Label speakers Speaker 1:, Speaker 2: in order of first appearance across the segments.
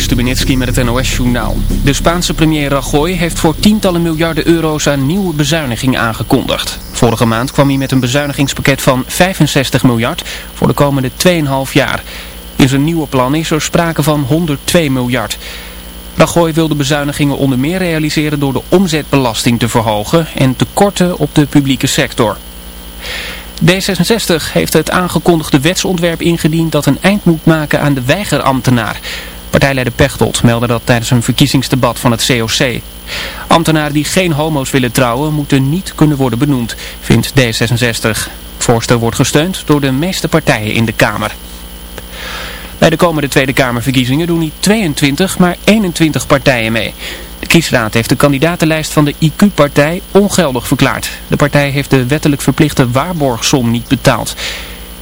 Speaker 1: Stubenitski met het NOS-journaal. De Spaanse premier Rajoy heeft voor tientallen miljarden euro's aan nieuwe bezuinigingen aangekondigd. Vorige maand kwam hij met een bezuinigingspakket van 65 miljard voor de komende 2,5 jaar. In zijn nieuwe plan is er sprake van 102 miljard. Rajoy wil de bezuinigingen onder meer realiseren door de omzetbelasting te verhogen en tekorten op de publieke sector. D66 heeft het aangekondigde wetsontwerp ingediend dat een eind moet maken aan de weigerambtenaar. Partijleider Pechtold meldde dat tijdens een verkiezingsdebat van het COC. Ambtenaren die geen homo's willen trouwen moeten niet kunnen worden benoemd, vindt D66. Het voorstel wordt gesteund door de meeste partijen in de Kamer. Bij de komende Tweede Kamerverkiezingen doen niet 22, maar 21 partijen mee. De kiesraad heeft de kandidatenlijst van de IQ-partij ongeldig verklaard. De partij heeft de wettelijk verplichte waarborgsom niet betaald.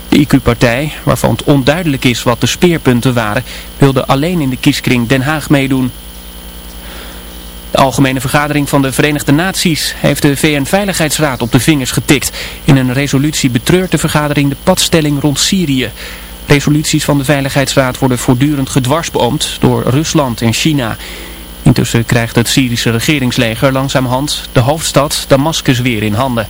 Speaker 1: De IQ-partij, waarvan het onduidelijk is wat de speerpunten waren, wilde alleen in de kieskring Den Haag meedoen. De Algemene Vergadering van de Verenigde Naties heeft de VN-veiligheidsraad op de vingers getikt. In een resolutie betreurt de vergadering de padstelling rond Syrië. Resoluties van de Veiligheidsraad worden voortdurend gedwarsboomd door Rusland en China. Intussen krijgt het Syrische regeringsleger langzaamhand de hoofdstad Damascus weer in handen.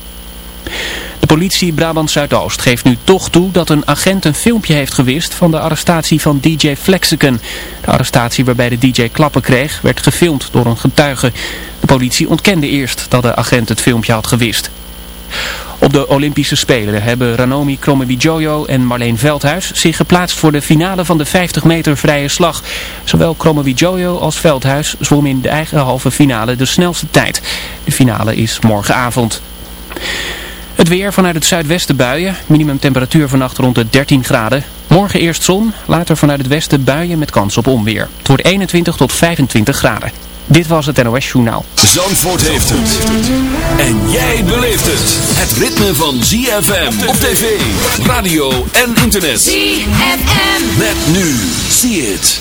Speaker 1: De politie Brabant Zuidoost geeft nu toch toe dat een agent een filmpje heeft gewist van de arrestatie van DJ Flexicon. De arrestatie waarbij de DJ klappen kreeg werd gefilmd door een getuige. De politie ontkende eerst dat de agent het filmpje had gewist. Op de Olympische Spelen hebben Ranomi Kromowidjojo en Marleen Veldhuis zich geplaatst voor de finale van de 50 meter vrije slag. Zowel Kromowidjojo als Veldhuis zwommen in de eigen halve finale de snelste tijd. De finale is morgenavond. Het weer vanuit het zuidwesten buien. Minimumtemperatuur vannacht rond de 13 graden. Morgen eerst zon, later vanuit het westen buien met kans op onweer. Het wordt 21 tot 25 graden. Dit was het NOS Journaal.
Speaker 2: Zandvoort heeft het. En jij beleeft het. Het ritme van ZFM op tv, radio en internet.
Speaker 3: ZFM.
Speaker 2: Met nu. See it.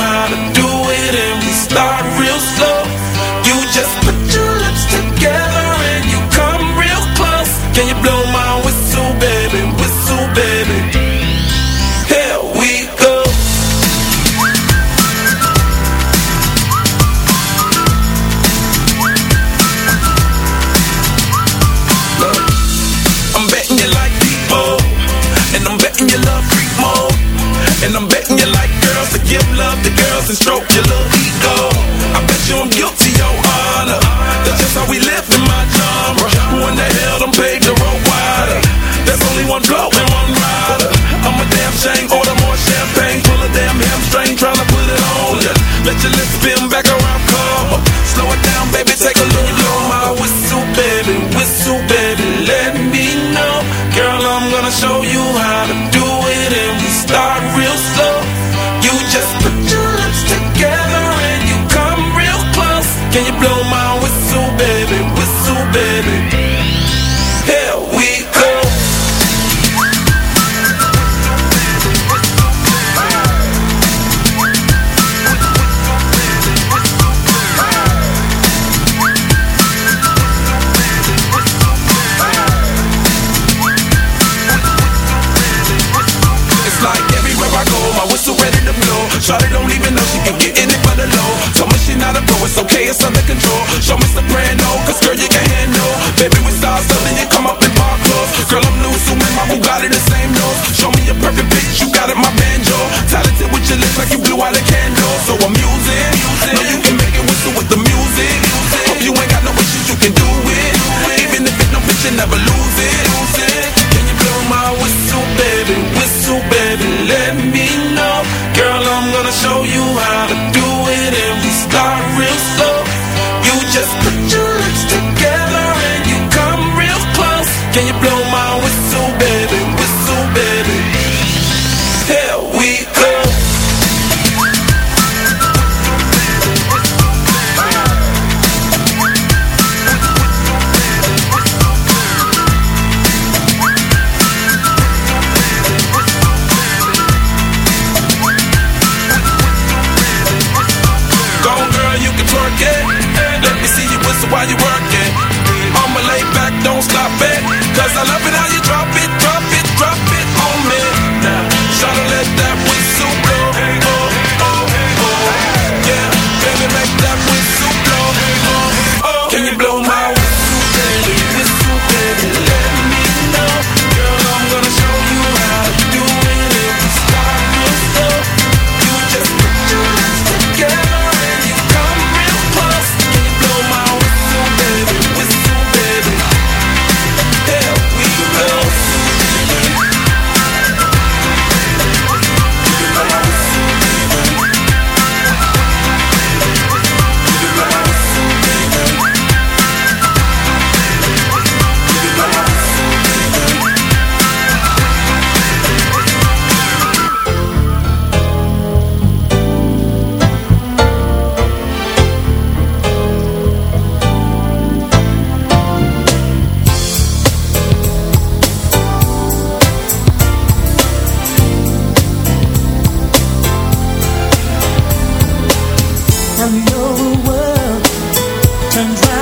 Speaker 4: How to do never lose it. and
Speaker 5: your world turns round.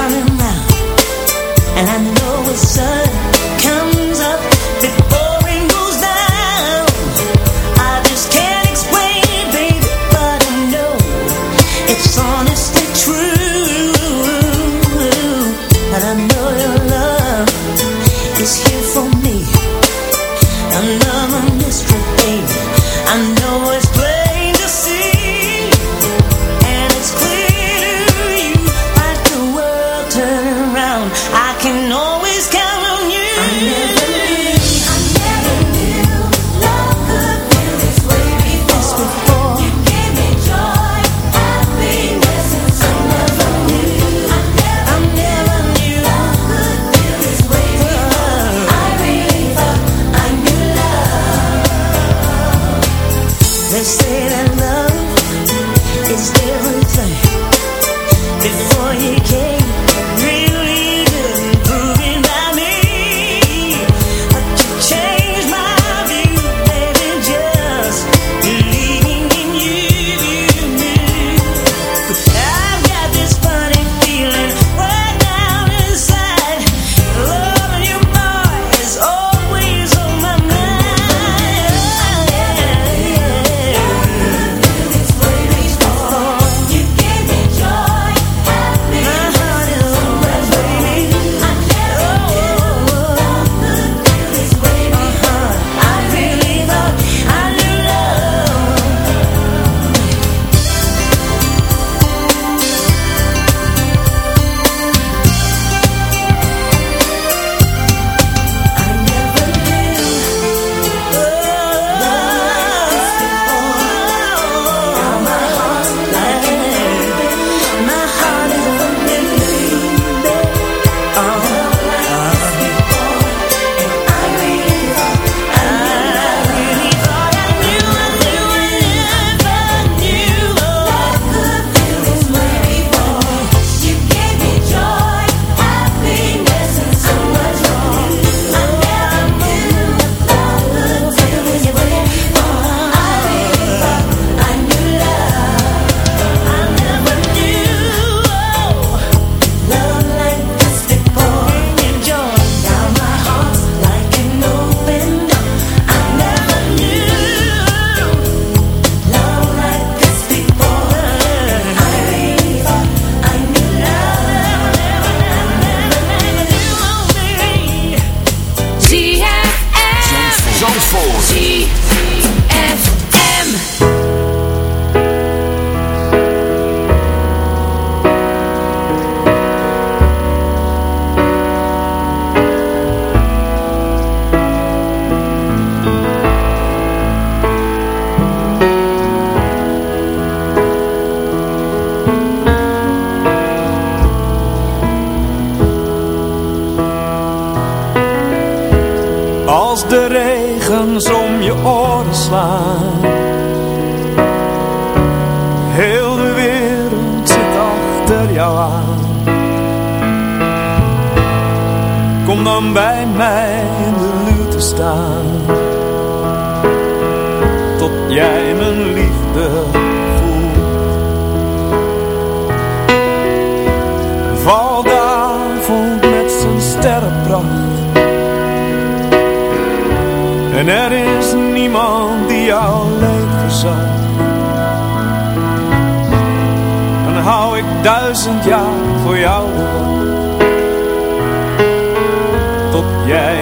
Speaker 6: En er is niemand die jouw leed verzacht. Dan hou ik duizend jaar voor jou. Tot jij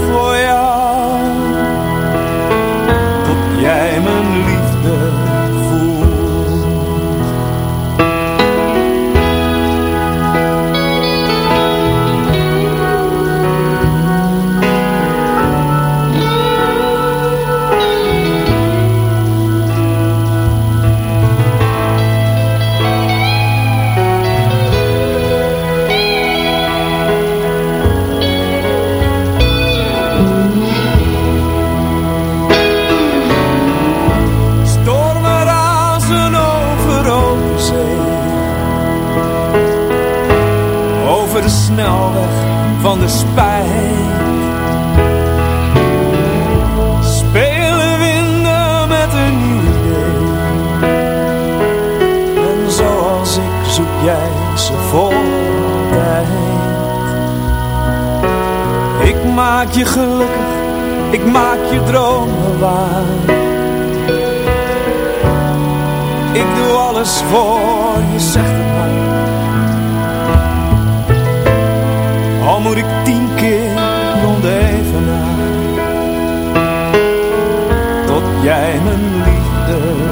Speaker 6: snelweg van de spijt. Spelen winden met een nieuw idee. En zoals ik zoek jij ze vol tijd. Ik maak je gelukkig, ik maak je dromen waar. Ik doe alles voor je, zeg het maar. Moet ik tien keer rond even Tot jij mijn liefde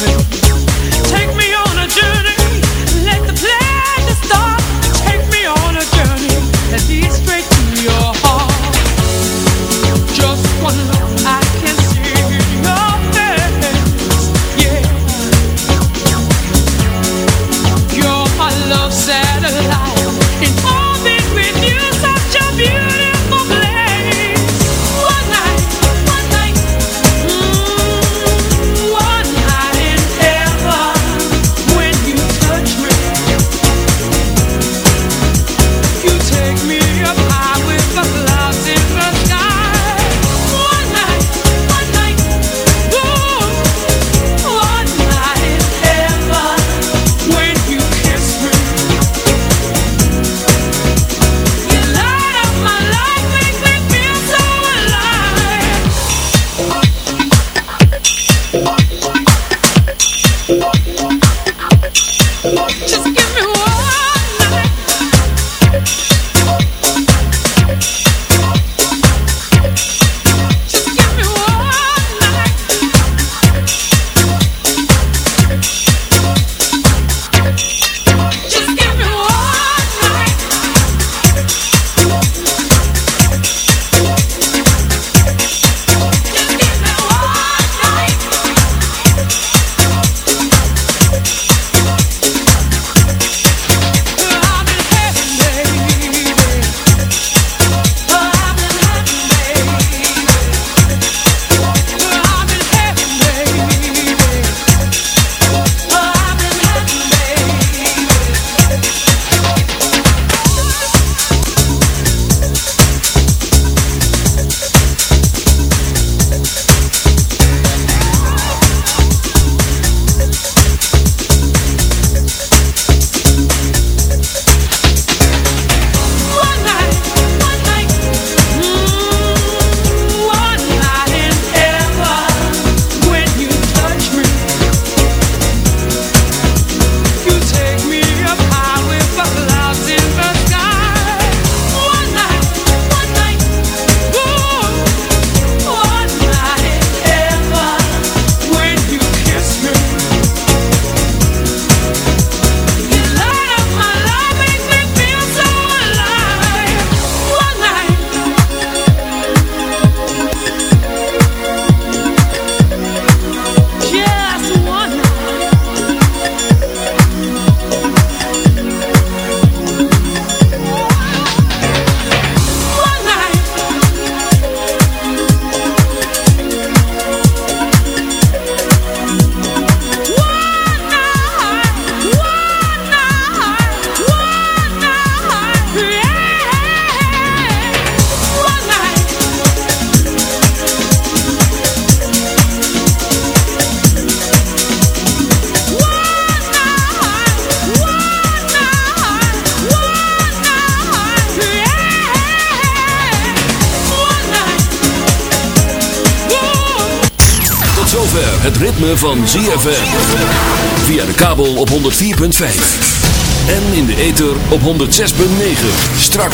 Speaker 7: to